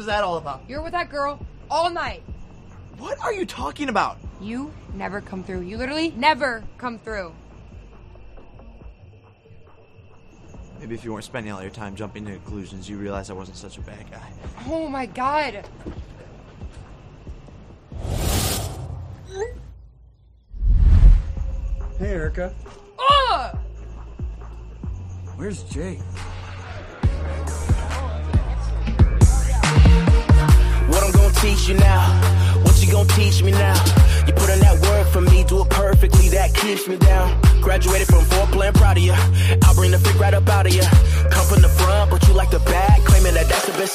What is that all about? You're with that girl all night. What are you talking about? You never come through. You literally never come through. Maybe if you weren't spending all your time jumping to conclusions, you realize I wasn't such a bad guy. Oh my god. Hey, Erica. Ugh! Where's Jake? Teach me now? You put in that work for me, do it perfectly, that keeps me down. Graduated from foreplay, I'm proud of you. I'll bring the freak right up out of you. Come from the front, but you like the back, claiming that that's the best